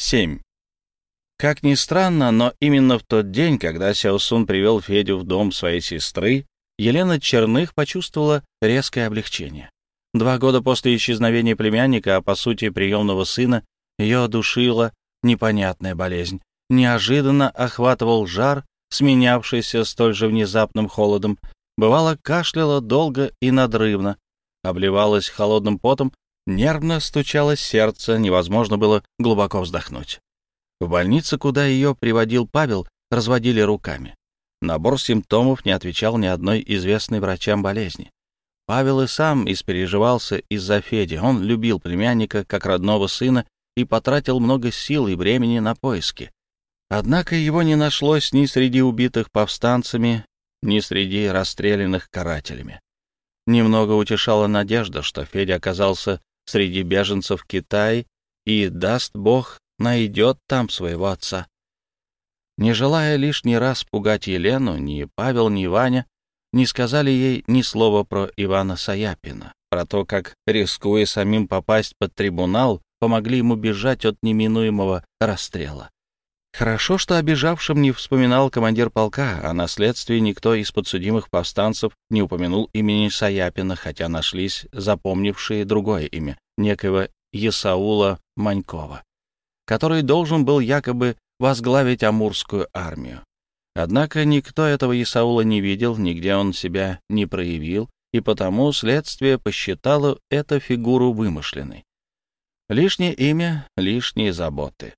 7. Как ни странно, но именно в тот день, когда Сяосун привел Федю в дом своей сестры, Елена Черных почувствовала резкое облегчение. Два года после исчезновения племянника, а по сути приемного сына, ее душила непонятная болезнь. Неожиданно охватывал жар, сменявшийся столь же внезапным холодом. Бывало, кашляла долго и надрывно, обливалась холодным потом, нервно стучалось сердце, невозможно было глубоко вздохнуть. В больнице, куда ее приводил Павел, разводили руками. Набор симптомов не отвечал ни одной известной врачам болезни. Павел и сам испереживался из-за Феди. Он любил племянника как родного сына и потратил много сил и времени на поиски. Однако его не нашлось ни среди убитых повстанцами, ни среди расстрелянных карателями. Немного утешала надежда, что Федя оказался среди беженцев Китая и, даст Бог, найдет там своего отца. Не желая лишний раз пугать Елену, ни Павел, ни Ваня не сказали ей ни слова про Ивана Саяпина, про то, как, рискуя самим попасть под трибунал, помогли ему бежать от неминуемого расстрела. Хорошо, что обижавшим не вспоминал командир полка, а на следствии никто из подсудимых повстанцев не упомянул имени Саяпина, хотя нашлись запомнившие другое имя, некоего Есаула Манькова, который должен был якобы возглавить Амурскую армию. Однако никто этого Исаула не видел, нигде он себя не проявил, и потому следствие посчитало эту фигуру вымышленной. Лишнее имя, лишние заботы.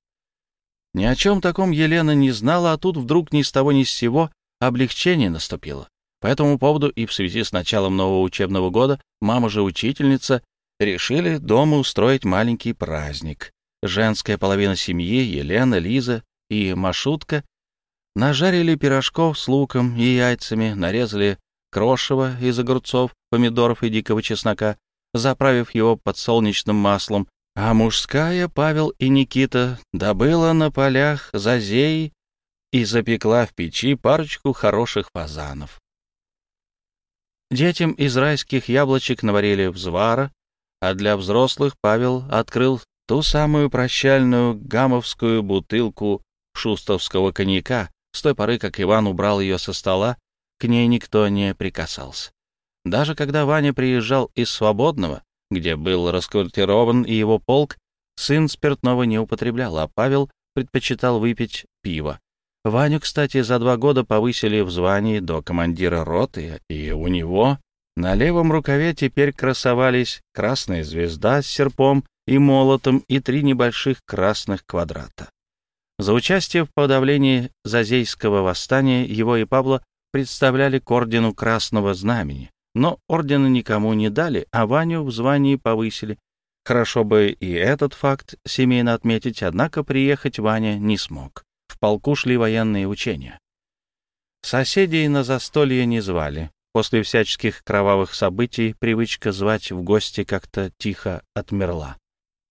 Ни о чем таком Елена не знала, а тут вдруг ни с того ни с сего облегчение наступило. По этому поводу и в связи с началом нового учебного года мама же учительница решили дома устроить маленький праздник. Женская половина семьи, Елена, Лиза и Машутка, нажарили пирожков с луком и яйцами, нарезали крошево из огурцов, помидоров и дикого чеснока, заправив его подсолнечным маслом, а мужская, Павел и Никита, добыла на полях зазей и запекла в печи парочку хороших фазанов. Детям из райских яблочек наварили взвара, а для взрослых Павел открыл ту самую прощальную гамовскую бутылку шустовского коньяка. С той поры, как Иван убрал ее со стола, к ней никто не прикасался. Даже когда Ваня приезжал из Свободного, где был расквартирован и его полк, сын спиртного не употреблял, а Павел предпочитал выпить пиво. Ваню, кстати, за два года повысили в звании до командира роты, и у него на левом рукаве теперь красовались красная звезда с серпом и молотом и три небольших красных квадрата. За участие в подавлении Зазейского восстания его и Павла представляли к ордену Красного Знамени, но ордена никому не дали, а Ваню в звании повысили. Хорошо бы и этот факт семейно отметить, однако приехать Ваня не смог. В полку шли военные учения. Соседей на застолье не звали. После всяческих кровавых событий привычка звать в гости как-то тихо отмерла.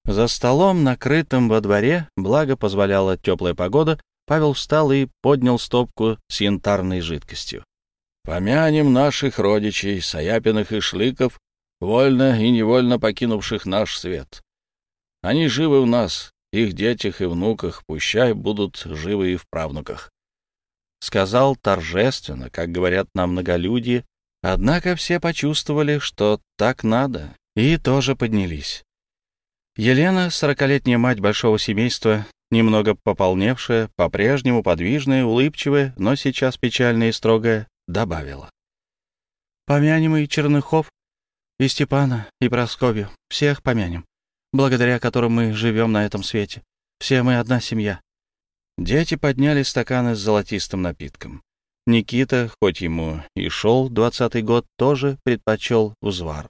За столом, накрытым во дворе, благо позволяла теплая погода, Павел встал и поднял стопку с янтарной жидкостью. Помянем наших родичей, Саяпиных и Шлыков, вольно и невольно покинувших наш свет. Они живы в нас, их детях и внуках, пущай будут живы и в правнуках. Сказал торжественно, как говорят на многолюдие, однако все почувствовали, что так надо, и тоже поднялись. Елена, сорокалетняя мать большого семейства, немного пополневшая, по-прежнему подвижная, улыбчивая, но сейчас печальная и строгая, добавила. «Помянем и Черныхов, и Степана, и Просковью, всех помянем, благодаря которым мы живем на этом свете. Все мы одна семья». Дети подняли стаканы с золотистым напитком. Никита, хоть ему и шел двадцатый год, тоже предпочел узвар.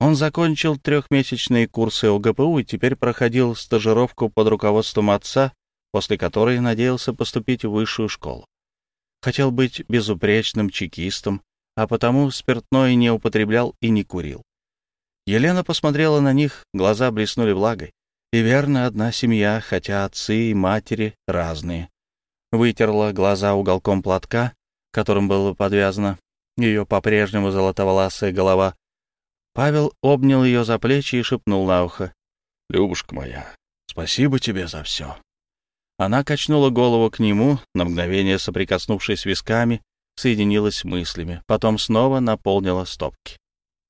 Он закончил трехмесячные курсы ОГПУ и теперь проходил стажировку под руководством отца, после которой надеялся поступить в высшую школу. Хотел быть безупречным чекистом, а потому спиртное не употреблял и не курил. Елена посмотрела на них, глаза блеснули влагой. И верно, одна семья, хотя отцы и матери разные. Вытерла глаза уголком платка, которым было подвязано ее по-прежнему золотоволасая голова. Павел обнял ее за плечи и шепнул на ухо. «Любушка моя, спасибо тебе за все». Она качнула голову к нему, на мгновение соприкоснувшись висками, соединилась мыслями, потом снова наполнила стопки.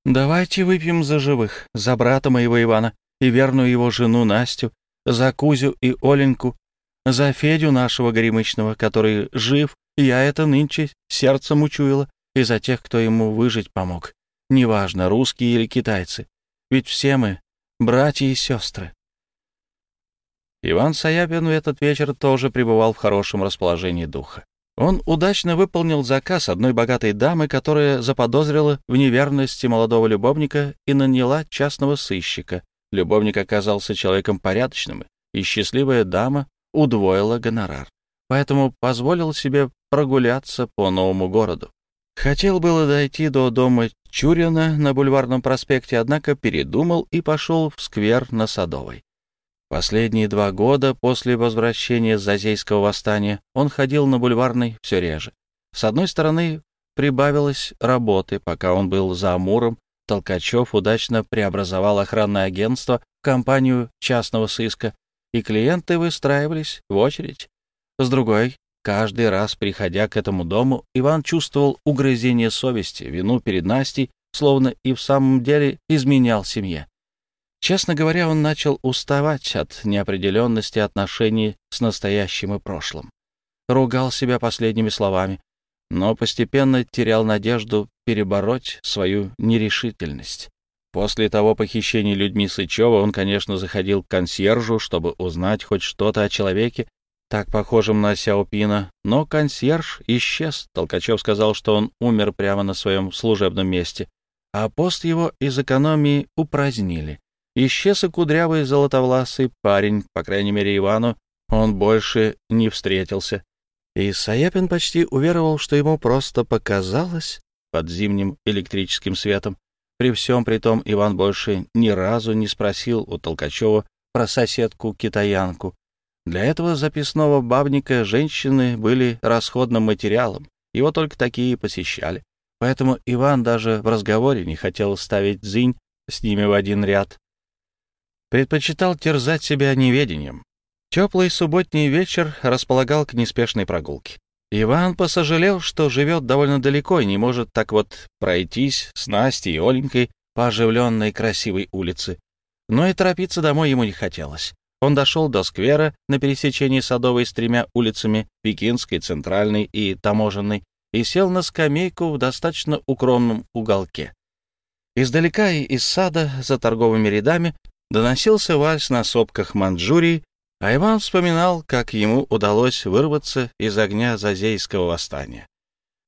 «Давайте выпьем за живых, за брата моего Ивана и верную его жену Настю, за Кузю и Оленьку, за Федю нашего горемычного, который жив, я это нынче сердцем учуяла, и за тех, кто ему выжить помог. Неважно, русские или китайцы, ведь все мы братья и сестры. Иван Саяпин в этот вечер тоже пребывал в хорошем расположении духа. Он удачно выполнил заказ одной богатой дамы, которая заподозрила в неверности молодого любовника и наняла частного сыщика. Любовник оказался человеком порядочным, и счастливая дама удвоила гонорар. Поэтому позволил себе прогуляться по новому городу. Хотел было дойти до дома Чурина на бульварном проспекте, однако передумал и пошел в сквер на Садовой. Последние два года после возвращения Зазейского восстания он ходил на бульварный все реже. С одной стороны, прибавилось работы, пока он был за Амуром, Толкачев удачно преобразовал охранное агентство в компанию частного сыска, и клиенты выстраивались в очередь. С другой, каждый раз, приходя к этому дому, Иван чувствовал угрызение совести, вину перед Настей, словно и в самом деле изменял семье. Честно говоря, он начал уставать от неопределенности отношений с настоящим и прошлым. Ругал себя последними словами, но постепенно терял надежду перебороть свою нерешительность. После того похищения людьми Сычева он, конечно, заходил к консьержу, чтобы узнать хоть что-то о человеке, так похожем на Сяопина, но консьерж исчез. Толкачев сказал, что он умер прямо на своем служебном месте, а пост его из экономии упразднили. Исчез и кудрявый золотовласый парень, по крайней мере, Ивану, он больше не встретился. И Саяпин почти уверовал, что ему просто показалось под зимним электрическим светом. При всем при том Иван больше ни разу не спросил у Толкачева про соседку-китаянку. Для этого записного бабника женщины были расходным материалом, его только такие посещали. Поэтому Иван даже в разговоре не хотел ставить дзинь с ними в один ряд предпочитал терзать себя неведением. Теплый субботний вечер располагал к неспешной прогулке. Иван посожалел, что живет довольно далеко и не может так вот пройтись с Настей и Оленькой по оживленной красивой улице. Но и торопиться домой ему не хотелось. Он дошел до сквера на пересечении Садовой с тремя улицами, Пекинской, Центральной и Таможенной, и сел на скамейку в достаточно укромном уголке. Издалека и из сада за торговыми рядами доносился вальс на сопках Манчжурии, а Иван вспоминал, как ему удалось вырваться из огня Зазейского восстания.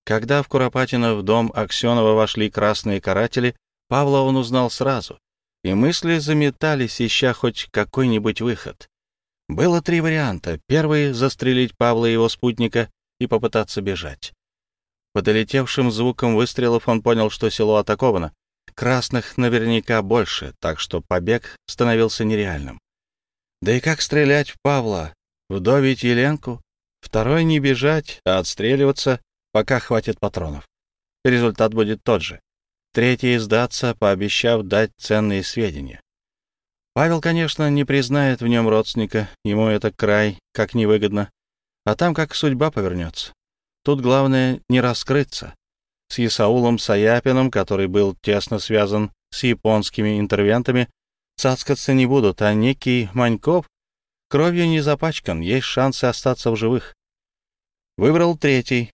Когда в Куропатино в дом Аксенова вошли красные каратели, Павла он узнал сразу, и мысли заметались, ища хоть какой-нибудь выход. Было три варианта. Первый — застрелить Павла и его спутника и попытаться бежать. По долетевшим звукам выстрелов он понял, что село атаковано, Красных наверняка больше, так что побег становился нереальным. Да и как стрелять в Павла? Вдовить Еленку? Второй не бежать, а отстреливаться, пока хватит патронов. Результат будет тот же. Третий — сдаться, пообещав дать ценные сведения. Павел, конечно, не признает в нем родственника, ему это край, как невыгодно. А там как судьба повернется. Тут главное не раскрыться с Исаулом Саяпиным, который был тесно связан с японскими интервентами, цацкаться не будут, а некий Маньков кровью не запачкан, есть шансы остаться в живых. Выбрал третий.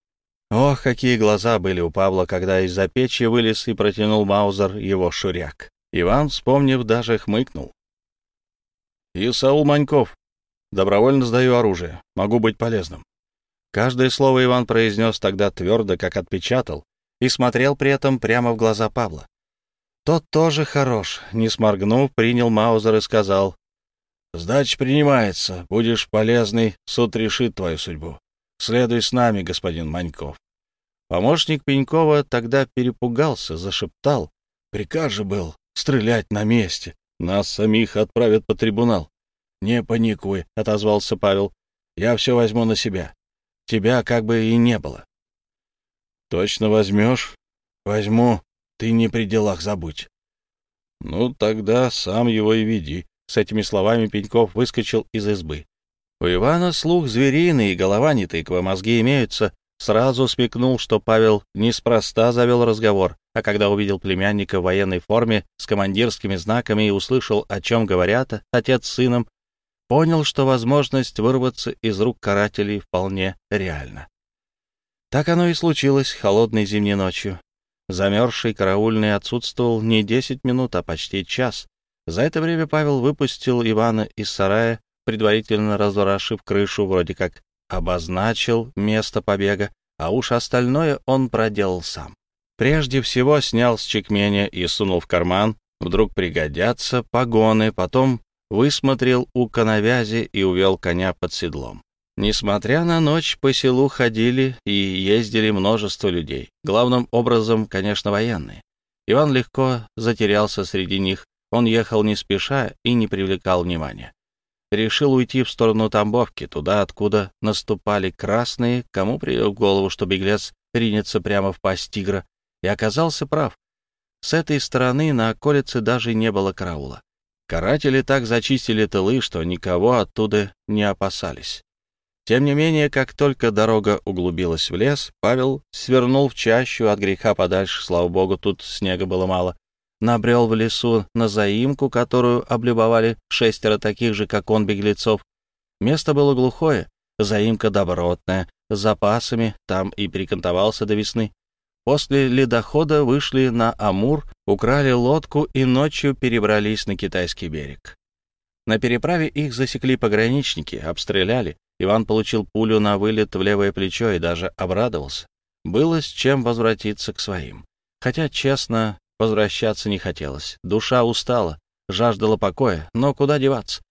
Ох, какие глаза были у Павла, когда из-за печи вылез и протянул Маузер его шуряк. Иван, вспомнив, даже хмыкнул. «Исаул Маньков, добровольно сдаю оружие, могу быть полезным». Каждое слово Иван произнес тогда твердо, как отпечатал, и смотрел при этом прямо в глаза Павла. Тот тоже хорош, не сморгнув, принял Маузер и сказал, «Сдача принимается, будешь полезный, суд решит твою судьбу. Следуй с нами, господин Маньков». Помощник Пенькова тогда перепугался, зашептал. «Приказ был стрелять на месте. Нас самих отправят по трибунал». «Не паникуй», — отозвался Павел. «Я все возьму на себя. Тебя как бы и не было. Точно возьмешь? Возьму. Ты не при делах забудь. Ну, тогда сам его и веди. С этими словами Пеньков выскочил из избы. У Ивана слух звериный и голова не тыква, мозги имеются. Сразу смекнул, что Павел неспроста завел разговор, а когда увидел племянника в военной форме с командирскими знаками и услышал, о чем говорят отец с сыном, понял, что возможность вырваться из рук карателей вполне реальна. Так оно и случилось холодной зимней ночью. Замерзший караульный отсутствовал не десять минут, а почти час. За это время Павел выпустил Ивана из сарая, предварительно разворошив крышу, вроде как обозначил место побега, а уж остальное он проделал сам. Прежде всего снял с чекменя и сунул в карман, вдруг пригодятся погоны, потом высмотрел у коновязи и увел коня под седлом. Несмотря на ночь, по селу ходили и ездили множество людей, главным образом, конечно, военные. Иван легко затерялся среди них, он ехал не спеша и не привлекал внимания. Решил уйти в сторону Тамбовки, туда, откуда наступали красные, кому придет в голову, что беглец ринется прямо в пасть тигра, и оказался прав. С этой стороны на околице даже не было караула. Каратели так зачистили тылы, что никого оттуда не опасались. Тем не менее, как только дорога углубилась в лес, Павел свернул в чащу от греха подальше, слава богу, тут снега было мало, набрел в лесу на заимку, которую облюбовали шестеро таких же, как он, беглецов. Место было глухое, заимка добротная, с запасами, там и перекантовался до весны. После ледохода вышли на Амур, украли лодку и ночью перебрались на китайский берег. На переправе их засекли пограничники, обстреляли, Иван получил пулю на вылет в левое плечо и даже обрадовался. Было с чем возвратиться к своим. Хотя, честно, возвращаться не хотелось. Душа устала, жаждала покоя, но куда деваться?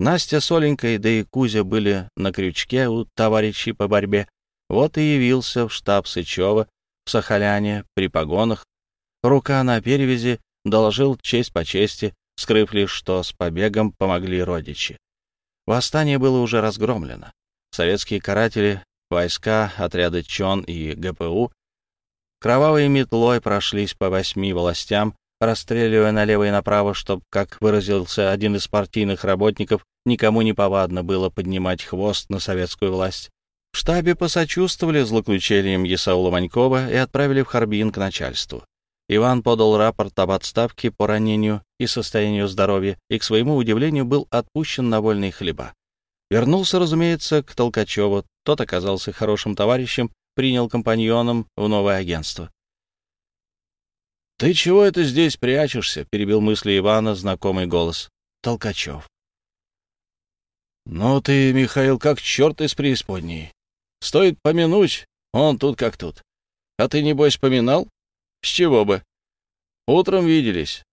Настя с Оленькой, да и Кузя были на крючке у товарищей по борьбе. Вот и явился в штаб Сычева в Сахаляне при погонах. Рука на перевязи, доложил честь по чести, скрыв лишь, что с побегом помогли родичи. Восстание было уже разгромлено. Советские каратели, войска, отряды ЧОН и ГПУ кровавой метлой прошлись по восьми властям, расстреливая налево и направо, чтобы, как выразился один из партийных работников, никому не повадно было поднимать хвост на советскую власть. В штабе посочувствовали злоключениям Есаула Манькова и отправили в Харбин к начальству. Иван подал рапорт об отставке по ранению и состоянию здоровья и, к своему удивлению, был отпущен на вольные хлеба. Вернулся, разумеется, к Толкачеву. Тот оказался хорошим товарищем, принял компаньоном в новое агентство. «Ты чего это здесь прячешься?» — перебил мысли Ивана знакомый голос. Толкачев. «Ну ты, Михаил, как черт из преисподней. Стоит помянуть, он тут как тут. А ты, небось, поминал? С чего бы? Утром виделись.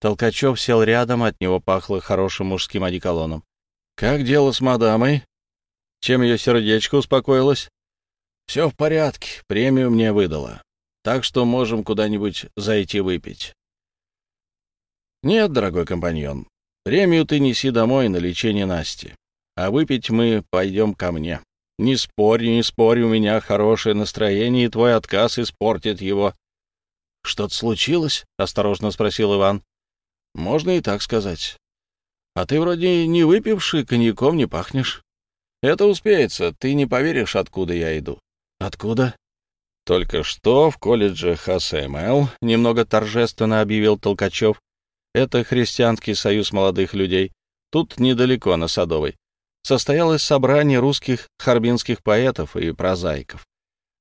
Толкачев сел рядом, от него пахло хорошим мужским одеколоном. «Как дело с мадамой? Чем ее сердечко успокоилось?» «Все в порядке, премию мне выдала. Так что можем куда-нибудь зайти выпить». «Нет, дорогой компаньон, премию ты неси домой на лечение Насти, а выпить мы пойдем ко мне. Не спорь, не спорь, у меня хорошее настроение, и твой отказ испортит его. — Что-то случилось? — осторожно спросил Иван. — Можно и так сказать. — А ты вроде не выпивший, коньяком не пахнешь. — Это успеется, ты не поверишь, откуда я иду. — Откуда? — Только что в колледже ХСМЛ немного торжественно объявил Толкачев. Это христианский союз молодых людей. Тут недалеко, на Садовой состоялось собрание русских харбинских поэтов и прозаиков.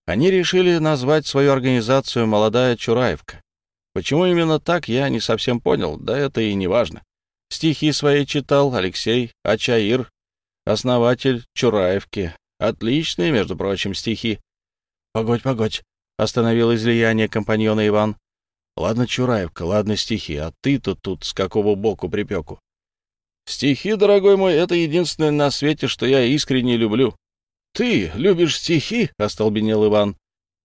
Они решили назвать свою организацию «Молодая Чураевка». Почему именно так, я не совсем понял, да это и не важно. Стихи свои читал Алексей Ачаир, основатель Чураевки. Отличные, между прочим, стихи. «Погодь, погодь», — остановил излияние компаньона Иван. «Ладно, Чураевка, ладно, стихи, а ты-то тут с какого боку припеку?» Стихи, дорогой мой, это единственное на свете, что я искренне люблю. Ты любишь стихи? — остолбенел Иван.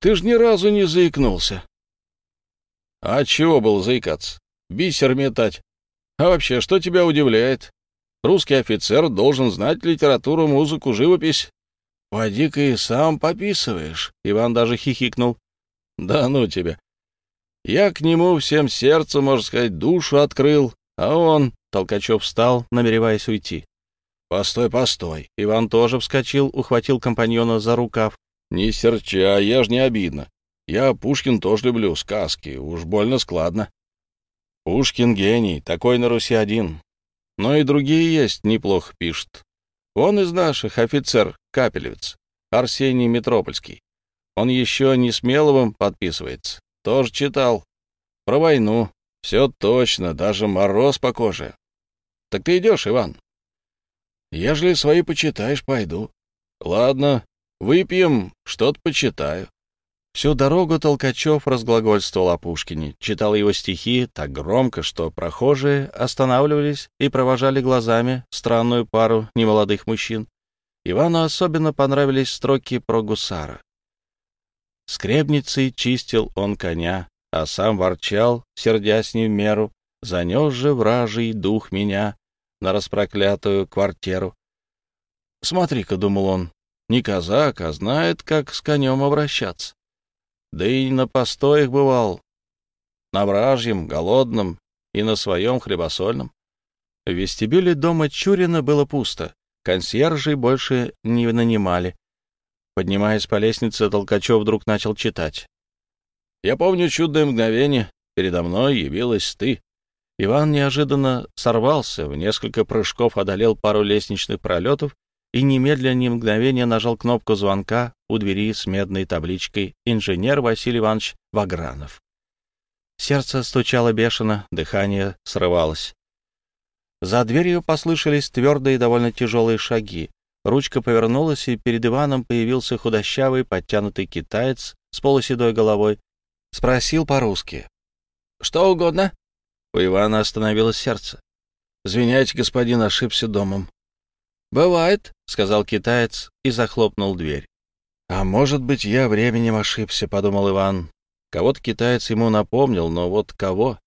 Ты ж ни разу не заикнулся. А чего был заикаться? Бисер метать. А вообще, что тебя удивляет? Русский офицер должен знать литературу, музыку, живопись. Поди-ка и сам пописываешь. Иван даже хихикнул. Да ну тебя. Я к нему всем сердцем, можно сказать, душу открыл, а он Толкачев встал, намереваясь уйти. «Постой, постой!» Иван тоже вскочил, ухватил компаньона за рукав. «Не серча, я ж не обидно. Я Пушкин тоже люблю, сказки, уж больно складно». «Пушкин гений, такой на Руси один. Но и другие есть, неплохо пишут. Он из наших офицер Капелевец, Арсений Метропольский. Он еще не Смеловым подписывается. Тоже читал. Про войну. Все точно, даже мороз по коже. Так ты идешь, Иван? Ежели свои почитаешь, пойду. Ладно, выпьем, что-то почитаю. Всю дорогу Толкачев разглагольствовал о Пушкине, читал его стихи так громко, что прохожие останавливались и провожали глазами странную пару немолодых мужчин. Ивану особенно понравились строки про гусара. Скребницей чистил он коня, а сам ворчал, сердясь не в меру, занес же вражий дух меня на распроклятую квартиру. «Смотри-ка», — думал он, — «не казак, а знает, как с конем обращаться. Да и на постоях бывал, на вражьем, голодном и на своем хлебосольном». В вестибюле дома Чурина было пусто, консьержей больше не нанимали. Поднимаясь по лестнице, Толкачев вдруг начал читать. «Я помню чудное мгновение. Передо мной явилась ты». Иван неожиданно сорвался, в несколько прыжков одолел пару лестничных пролетов и немедленно ни мгновения нажал кнопку звонка у двери с медной табличкой «Инженер Василий Иванович Вагранов». Сердце стучало бешено, дыхание срывалось. За дверью послышались твердые и довольно тяжелые шаги. Ручка повернулась, и перед Иваном появился худощавый, подтянутый китаец с полуседой головой. Спросил по-русски. «Что угодно?» У Ивана остановилось сердце. «Извиняйте, господин, ошибся домом». «Бывает», — сказал китаец и захлопнул дверь. «А может быть, я временем ошибся», — подумал Иван. Кого-то китаец ему напомнил, но вот кого?